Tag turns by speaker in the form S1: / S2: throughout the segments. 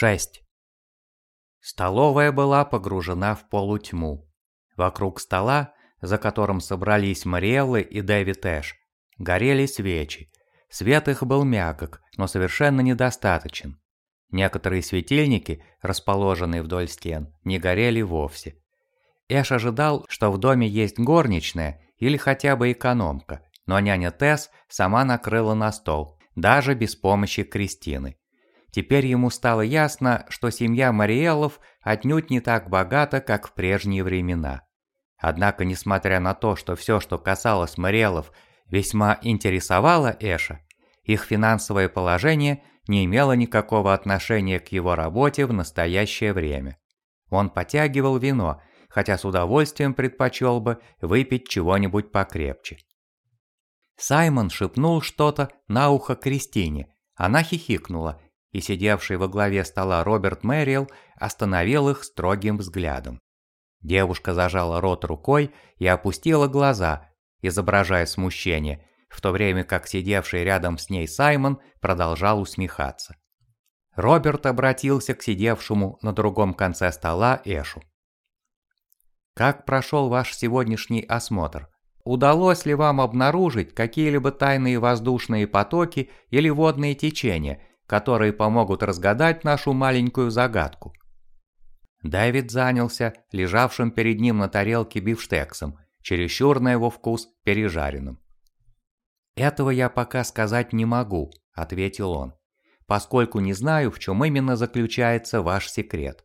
S1: 6. Столовая была погружена в полутьму. Вокруг стола, за которым собрались Мариэллы и Дэвид Эш, горели свечи. Свет их был мягок, но совершенно недостаточен. Некоторые светильники, расположенные вдоль стен, не горели вовсе. Эш ожидал, что в доме есть горничная или хотя бы экономка, но няня Тесс сама накрыла на стол, даже без помощи Кристины. Теперь ему стало ясно, что семья Мариэллов отнюдь не так богата, как в прежние времена. Однако, несмотря на то, что все, что касалось Мариэллов, весьма интересовало Эша, их финансовое положение не имело никакого отношения к его работе в настоящее время. Он потягивал вино, хотя с удовольствием предпочел бы выпить чего-нибудь покрепче. Саймон шепнул что-то на ухо Кристине, она хихикнула и сидевший во главе стола Роберт Мэрил остановил их строгим взглядом. Девушка зажала рот рукой и опустила глаза, изображая смущение, в то время как сидевший рядом с ней Саймон продолжал усмехаться. Роберт обратился к сидевшему на другом конце стола Эшу. «Как прошел ваш сегодняшний осмотр? Удалось ли вам обнаружить какие-либо тайные воздушные потоки или водные течения, которые помогут разгадать нашу маленькую загадку. Дэвид занялся лежавшим перед ним на тарелке бифштексом, чересчур на его вкус пережаренным. «Этого я пока сказать не могу», – ответил он, «поскольку не знаю, в чем именно заключается ваш секрет.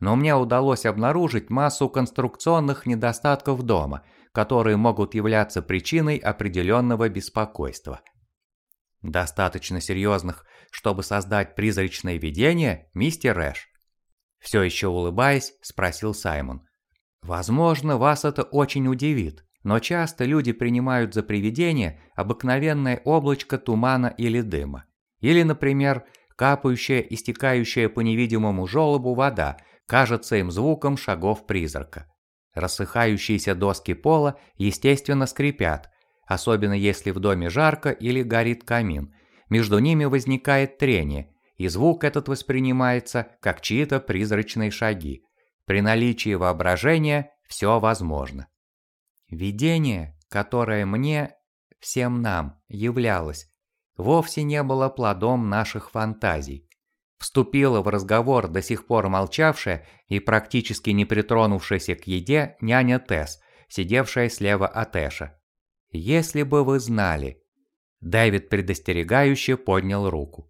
S1: Но мне удалось обнаружить массу конструкционных недостатков дома, которые могут являться причиной определенного беспокойства. Достаточно серьезных, чтобы создать призрачное видение, мистер Рэш? Все еще улыбаясь, спросил Саймон. Возможно, вас это очень удивит, но часто люди принимают за привидение обыкновенное облачко тумана или дыма. Или, например, капающая и стекающая по невидимому желобу вода кажется им звуком шагов призрака. Рассыхающиеся доски пола, естественно, скрипят, особенно если в доме жарко или горит камин. Между ними возникает трение, и звук этот воспринимается как чьи-то призрачные шаги. При наличии воображения все возможно. Видение, которое мне, всем нам, являлось, вовсе не было плодом наших фантазий. Вступила в разговор до сих пор молчавшая и практически не притронувшаяся к еде няня Тесс, сидевшая слева от Эша. Если бы вы знали. Дэвид предостерегающе поднял руку.